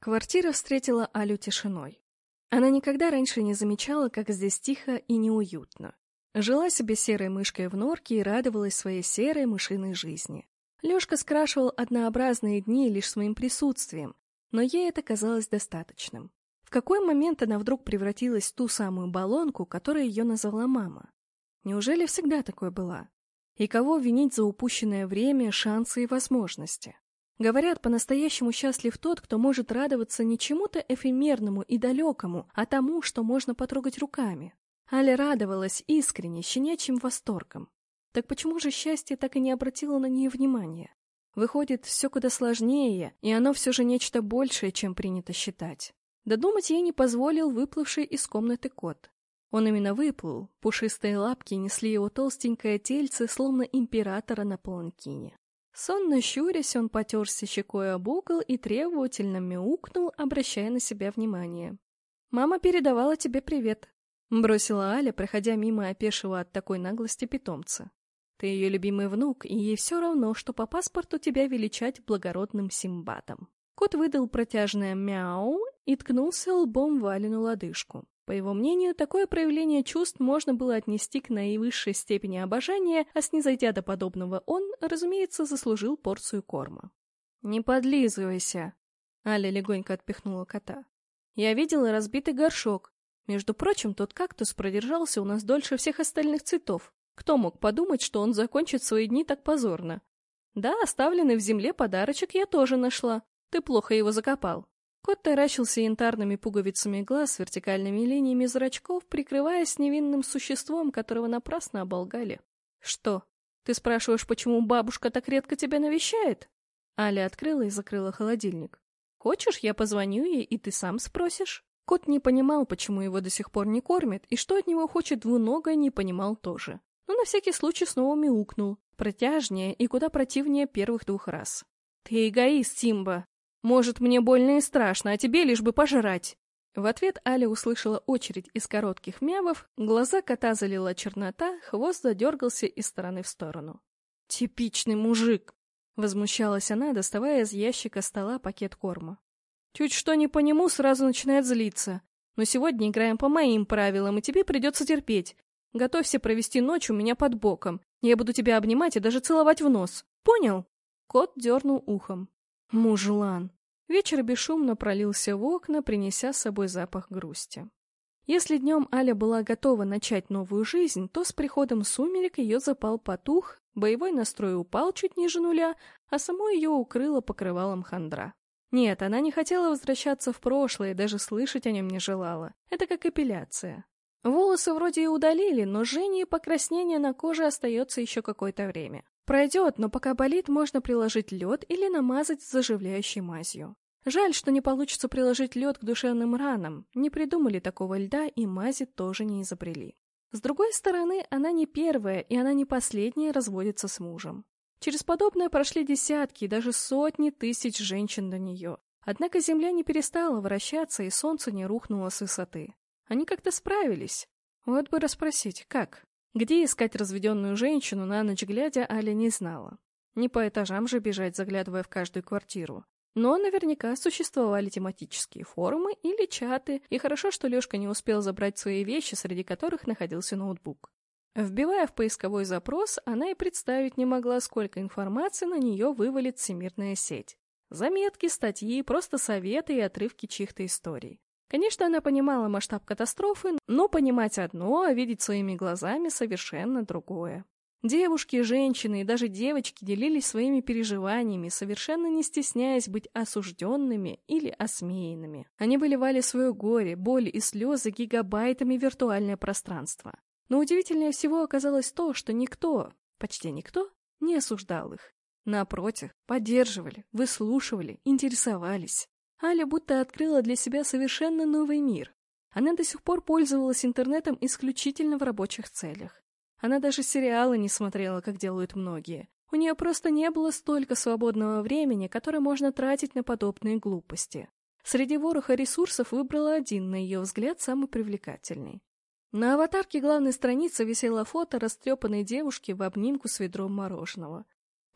Квартира встретила Алю тишиной. Она никогда раньше не замечала, как здесь тихо и неуютно. Жила себе серой мышкой в норке и радовалась своей серой мышиной жизни. Лёшка скрашивал однообразные дни лишь своим присутствием, но ей это казалось достаточным. В какой момент она вдруг превратилась в ту самую баллонку, которой ее назвала мама? Неужели всегда такой была? И кого винить за упущенное время, шансы и возможности? Говорят, по-настоящему счастлив тот, кто может радоваться не чему-то эфемерному и далекому, а тому, что можно потрогать руками. Аля радовалась искренне, щенячьим восторгом. Так почему же счастье так и не обратило на нее внимания? Выходит, все куда сложнее, и оно все же нечто большее, чем принято считать. Додумать ей не позволил выплывший из комнаты кот. Он именно выплыл, пушистые лапки несли его толстенькое тельце, словно императора на паланкине. Сонно щурясь, он потерся щекой об угол и требовательно мяукнул, обращая на себя внимание. «Мама передавала тебе привет», — бросила Аля, проходя мимо опешего от такой наглости питомца. «Ты ее любимый внук, и ей все равно, что по паспорту тебя величать благородным Симбатом». Кот выдал протяжное «мяу» и ткнулся лбом в Алину лодыжку. По его мнению, такое проявление чувств можно было отнести к наивысшей степени обожания, а снизойдя до подобного он, разумеется, заслужил порцию корма. «Не подлизывайся!» Аля легонько отпихнула кота. «Я видела разбитый горшок. Между прочим, тот кактус продержался у нас дольше всех остальных цветов. Кто мог подумать, что он закончит свои дни так позорно? Да, оставленный в земле подарочек я тоже нашла. Ты плохо его закопал. Кот таращился янтарными пуговицами глаз, вертикальными линиями зрачков, прикрываясь невинным существом, которого напрасно оболгали. «Что? Ты спрашиваешь, почему бабушка так редко тебя навещает?» Аля открыла и закрыла холодильник. «Хочешь, я позвоню ей, и ты сам спросишь?» Кот не понимал, почему его до сих пор не кормят, и что от него хочет двуногая, не понимал тоже. Но на всякий случай снова мяукнул, протяжнее и куда противнее первых двух раз. «Ты эгоист, Симба!» Может, мне больно и страшно, а тебе лишь бы пожрать. В ответ Аля услышала очередь из коротких мявов, глаза кота залила чернота, хвост задергался из стороны в сторону. «Типичный мужик!» — возмущалась она, доставая из ящика стола пакет корма. «Чуть что не по нему, сразу начинает злиться. Но сегодня играем по моим правилам, и тебе придется терпеть. Готовься провести ночь у меня под боком. Я буду тебя обнимать и даже целовать в нос. Понял?» Кот дернул ухом. Мужлан. Вечер бесшумно пролился в окна, принеся с собой запах грусти. Если днем Аля была готова начать новую жизнь, то с приходом сумерек ее запал потух, боевой настрой упал чуть ниже нуля, а само ее укрыло покрывалом хандра. Нет, она не хотела возвращаться в прошлое, даже слышать о нем не желала. Это как эпиляция. Волосы вроде и удалили, но жжение и покраснение на коже остается еще какое-то время. Пройдет, но пока болит, можно приложить лед или намазать заживляющей мазью. Жаль, что не получится приложить лед к душевным ранам. Не придумали такого льда и мази тоже не изобрели. С другой стороны, она не первая, и она не последняя разводится с мужем. Через подобное прошли десятки и даже сотни тысяч женщин до нее. Однако Земля не перестала вращаться, и Солнце не рухнуло с высоты. Они как-то справились. Вот бы расспросить, как? Где искать разведенную женщину на ночь глядя Аля не знала. Не по этажам же бежать, заглядывая в каждую квартиру. Но наверняка существовали тематические форумы или чаты, и хорошо, что Лёшка не успел забрать свои вещи, среди которых находился ноутбук. Вбивая в поисковой запрос, она и представить не могла, сколько информации на нее вывалит всемирная сеть. Заметки, статьи, просто советы и отрывки чьих-то историй. Конечно, она понимала масштаб катастрофы, но понимать одно, а видеть своими глазами совершенно другое. Девушки, женщины и даже девочки делились своими переживаниями, совершенно не стесняясь быть осужденными или осмеянными. Они выливали свое горе, боль и слезы гигабайтами виртуальное пространство. Но удивительнее всего оказалось то, что никто, почти никто, не осуждал их. Напротив, поддерживали, выслушивали, интересовались. Аля будто открыла для себя совершенно новый мир. Она до сих пор пользовалась интернетом исключительно в рабочих целях. Она даже сериалы не смотрела, как делают многие. У нее просто не было столько свободного времени, которое можно тратить на подобные глупости. Среди вороха ресурсов выбрала один, на ее взгляд, самый привлекательный. На аватарке главной страницы висело фото растрепанной девушки в обнимку с ведром мороженого.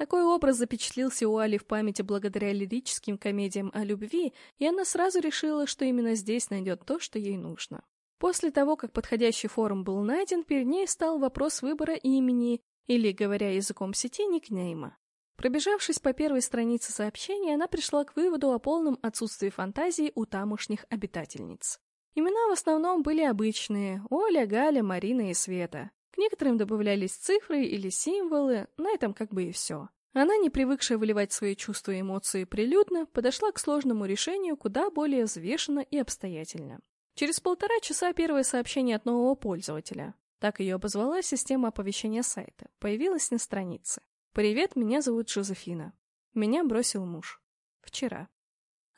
Такой образ запечатлился у Али в памяти благодаря лирическим комедиям о любви, и она сразу решила, что именно здесь найдет то, что ей нужно. После того, как подходящий форум был найден, перед ней стал вопрос выбора имени, или, говоря языком сети, никнейма. Пробежавшись по первой странице сообщения, она пришла к выводу о полном отсутствии фантазии у тамошних обитательниц. Имена в основном были обычные – Оля, Галя, Марина и Света. К некоторым добавлялись цифры или символы, на этом как бы и все. Она, не привыкшая выливать свои чувства и эмоции прилюдно, подошла к сложному решению куда более взвешенно и обстоятельно. Через полтора часа первое сообщение от нового пользователя, так ее обозвала система оповещения сайта, появилось на странице. «Привет, меня зовут Жозефина. Меня бросил муж. Вчера».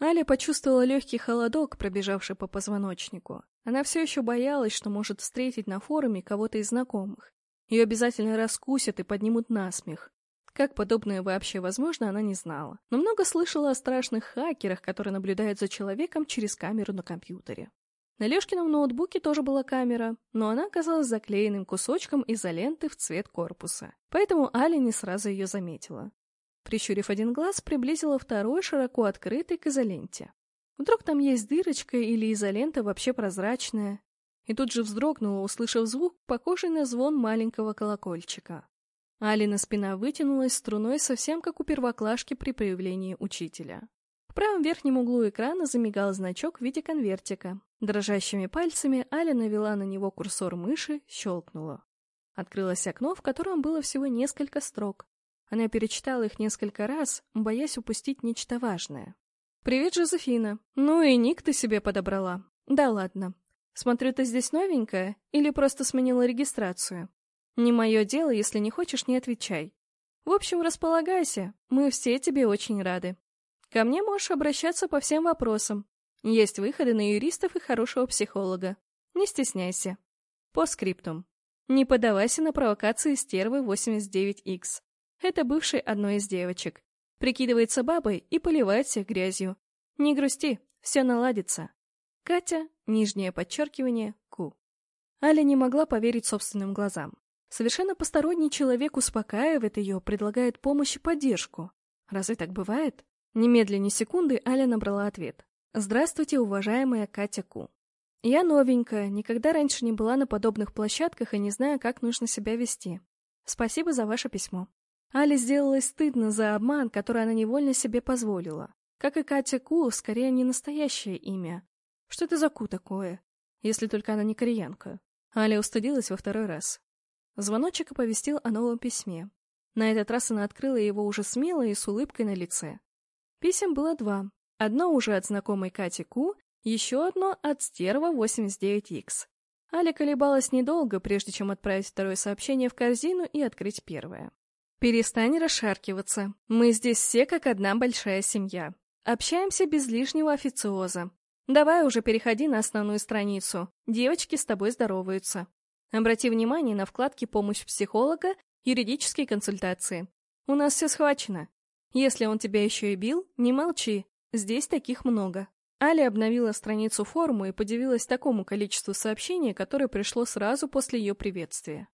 Аля почувствовала легкий холодок, пробежавший по позвоночнику. Она все еще боялась, что может встретить на форуме кого-то из знакомых. Ее обязательно раскусят и поднимут насмех. Как подобное вообще возможно, она не знала. Но много слышала о страшных хакерах, которые наблюдают за человеком через камеру на компьютере. На Лешкином ноутбуке тоже была камера, но она оказалась заклеенным кусочком изоленты в цвет корпуса. Поэтому Аля не сразу ее заметила. Прищурив один глаз, приблизила второй, широко открытый к изоленте. Вдруг там есть дырочка или изолента вообще прозрачная? И тут же вздрогнула, услышав звук, похожий на звон маленького колокольчика. Алина спина вытянулась струной совсем как у первоклашки при появлении учителя. В правом верхнем углу экрана замигал значок в виде конвертика. Дрожащими пальцами Аля навела на него курсор мыши, щелкнула. Открылось окно, в котором было всего несколько строк. Она перечитала их несколько раз, боясь упустить нечто важное. «Привет, Жозефина. Ну и ник ты себе подобрала. Да ладно. Смотрю, ты здесь новенькая или просто сменила регистрацию? Не мое дело, если не хочешь, не отвечай. В общем, располагайся, мы все тебе очень рады. Ко мне можешь обращаться по всем вопросам. Есть выходы на юристов и хорошего психолога. Не стесняйся. По скриптум. Не поддавайся на провокации стервы 89X. Это бывший одной из девочек. Прикидывается бабой и поливает всех грязью. Не грусти, все наладится. Катя, нижнее подчеркивание, Ку. Аля не могла поверить собственным глазам. Совершенно посторонний человек успокаивает ее, предлагает помощь и поддержку. Разве так бывает? Немедленно секунды Аля набрала ответ. «Здравствуйте, уважаемая Катя Ку. Я новенькая, никогда раньше не была на подобных площадках и не знаю, как нужно себя вести. Спасибо за ваше письмо. Але сделалось стыдно за обман, который она невольно себе позволила. Как и Катя Ку, скорее не настоящее имя. Что это за Ку такое? Если только она не кореянка. Аля устыдилась во второй раз. Звоночек оповестил о новом письме. На этот раз она открыла его уже смело и с улыбкой на лице. Писем было два. Одно уже от знакомой Кати Ку, еще одно от стерва 89X. Аля колебалась недолго, прежде чем отправить второе сообщение в корзину и открыть первое. Перестань расшаркиваться. Мы здесь все как одна большая семья. Общаемся без лишнего официоза. Давай уже переходи на основную страницу. Девочки с тобой здороваются. Обрати внимание на вкладки «Помощь психолога», «Юридические консультации». У нас все схвачено. Если он тебя еще и бил, не молчи. Здесь таких много. Аля обновила страницу форума и подивилась такому количеству сообщений, которое пришло сразу после ее приветствия.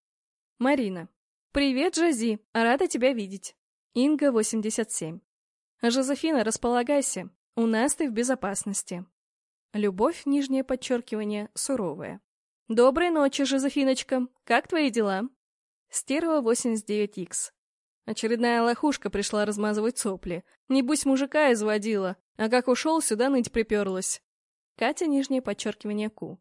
Марина. «Привет, Жази! Рада тебя видеть!» Инга, 87. «Жозефина, располагайся. У нас ты в безопасности». Любовь, нижнее подчеркивание, суровая. «Доброй ночи, Жозефиночка. Как твои дела?» Стерва 89Х. Очередная лохушка пришла размазывать сопли. Небось, мужика изводила, а как ушел, сюда ныть приперлась. Катя, нижнее подчеркивание Ку.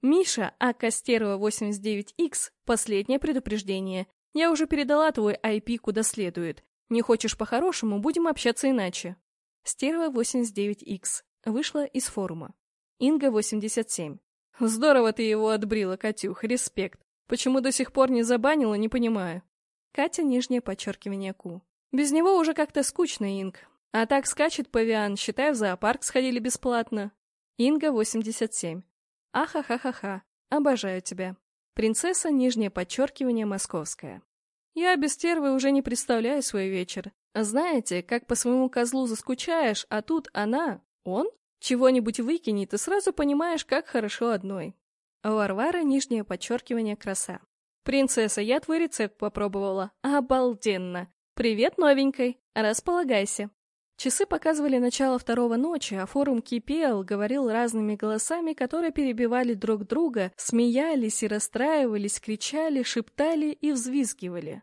Миша, а Костерова 89Х, последнее предупреждение. Я уже передала твой IP куда следует. Не хочешь по-хорошему, будем общаться иначе. Стерва 89X. Вышла из форума. Инга 87. Здорово ты его отбрила, Катюх, респект. Почему до сих пор не забанила, не понимаю. Катя, нижнее подчеркивание Ку. Без него уже как-то скучно, Инг. А так скачет павиан, считай, в зоопарк сходили бесплатно. Инга 87. Ахахахаха. Обожаю тебя. Принцесса, нижнее подчеркивание, московская. Я без стервы уже не представляю свой вечер. Знаете, как по своему козлу заскучаешь, а тут она, он, чего-нибудь выкинет, и сразу понимаешь, как хорошо одной. Варвара, нижнее подчеркивание, краса. Принцесса, я твой рецепт попробовала. Обалденно. «Привет, новенькой! Располагайся!» Часы показывали начало второго ночи, а форум кипел, говорил разными голосами, которые перебивали друг друга, смеялись и расстраивались, кричали, шептали и взвизгивали.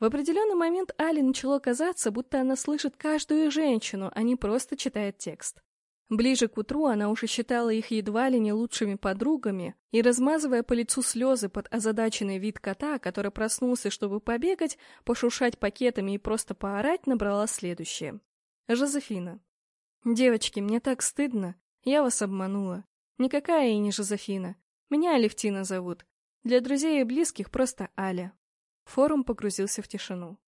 В определенный момент Али начало казаться, будто она слышит каждую женщину, а не просто читает текст. Ближе к утру она уже считала их едва ли не лучшими подругами, и, размазывая по лицу слезы под озадаченный вид кота, который проснулся, чтобы побегать, пошуршать пакетами и просто поорать, набрала следующее. Жозефина. «Девочки, мне так стыдно. Я вас обманула. Никакая я не Жозефина. Меня Алевтина зовут. Для друзей и близких просто Аля. Форум погрузился в тишину.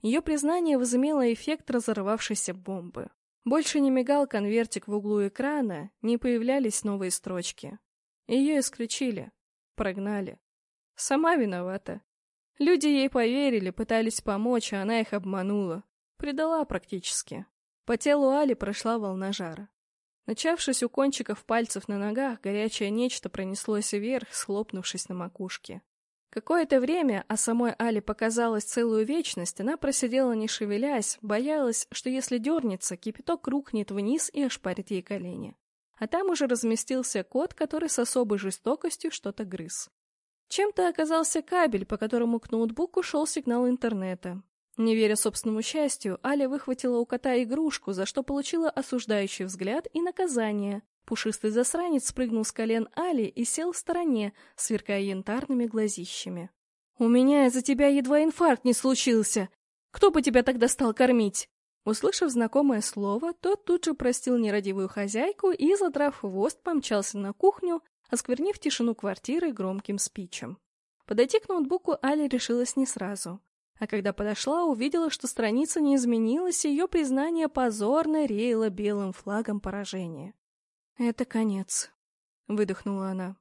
Ее признание возымело эффект разорвавшейся бомбы. Больше не мигал конвертик в углу экрана, не появлялись новые строчки. Ее исключили, прогнали. Сама виновата. Люди ей поверили, пытались помочь, а она их обманула. Предала практически. По телу Али прошла волна жара. Начавшись у кончиков пальцев на ногах, горячее нечто пронеслось вверх, схлопнувшись на макушке. Какое-то время, а самой Али показалось целую вечность, она просидела не шевелясь, боялась, что если дернется, кипяток рухнет вниз и ошпарит ей колени. А там уже разместился кот, который с особой жестокостью что-то грыз. Чем-то оказался кабель, по которому к ноутбуку шел сигнал интернета. Не веря собственному счастью, Аля выхватила у кота игрушку, за что получила осуждающий взгляд и наказание, Пушистый засранец спрыгнул с колен Али и сел в стороне, сверкая янтарными глазищами. «У меня из-за тебя едва инфаркт не случился! Кто бы тебя тогда стал кормить?» Услышав знакомое слово, тот тут же простил нерадивую хозяйку и, задрав хвост, помчался на кухню, осквернив тишину квартиры громким спичем. Подойти к ноутбуку Али решилась не сразу. А когда подошла, увидела, что страница не изменилась, и ее признание позорно реяло белым флагом поражения. «Это конец», — выдохнула она.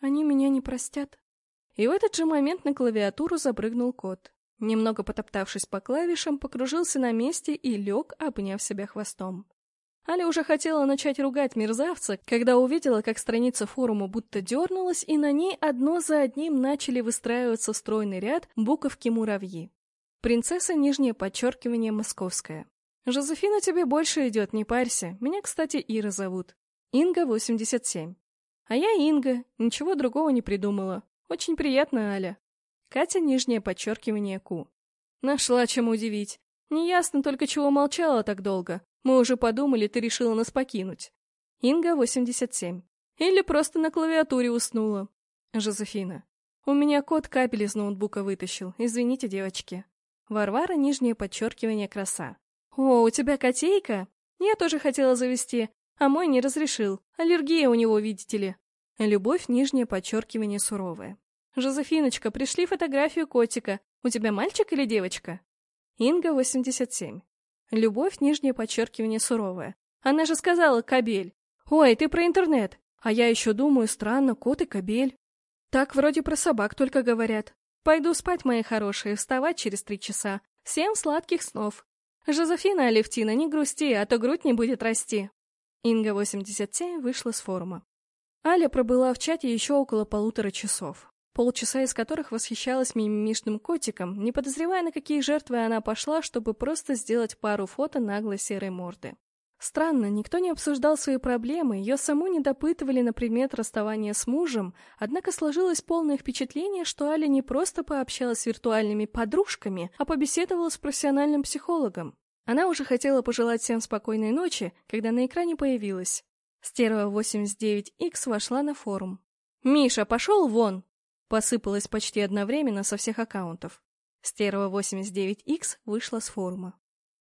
«Они меня не простят». И в этот же момент на клавиатуру запрыгнул кот. Немного потоптавшись по клавишам, покружился на месте и лег, обняв себя хвостом. Аля уже хотела начать ругать мерзавца, когда увидела, как страница форума будто дернулась, и на ней одно за одним начали выстраиваться стройный ряд буковки-муравьи. Принцесса, нижнее подчеркивание, московская. «Жозефина тебе больше идет, не парься. Меня, кстати, Ира зовут. Инга, 87. А я Инга, ничего другого не придумала. Очень приятно, Аля. Катя, нижнее подчеркивание Ку. Нашла чем удивить. Неясно только, чего молчала так долго. Мы уже подумали, ты решила нас покинуть. Инга, 87. Или просто на клавиатуре уснула. Жозефина. У меня кот капель из ноутбука вытащил. Извините, девочки. Варвара, нижнее подчеркивание краса. О, у тебя котейка? Я тоже хотела завести, а мой не разрешил. Аллергия у него, видите ли. Любовь, нижнее подчеркивание, суровая. Жозефиночка, пришли фотографию котика. У тебя мальчик или девочка? Инга, 87. Любовь, нижнее подчеркивание, суровая. Она же сказала кабель. Ой, ты про интернет. А я еще думаю, странно, кот и кабель. Так вроде про собак только говорят. Пойду спать, мои хорошие, вставать через три часа. Всем сладких снов. Жозефина Алевтина, не грусти, а то грудь не будет расти. Инга 87 вышла с форума. Аля пробыла в чате еще около полутора часов, полчаса из которых восхищалась мимимишным котиком, не подозревая, на какие жертвы она пошла, чтобы просто сделать пару фото наглой серой морды. Странно, никто не обсуждал свои проблемы, ее саму не допытывали на предмет расставания с мужем, однако сложилось полное впечатление, что Аля не просто пообщалась с виртуальными подружками, а побеседовала с профессиональным психологом. Она уже хотела пожелать всем спокойной ночи, когда на экране появилась. Стерва 89X вошла на форум. «Миша, пошел вон!» Посыпалась почти одновременно со всех аккаунтов. Стерва 89X вышла с форума.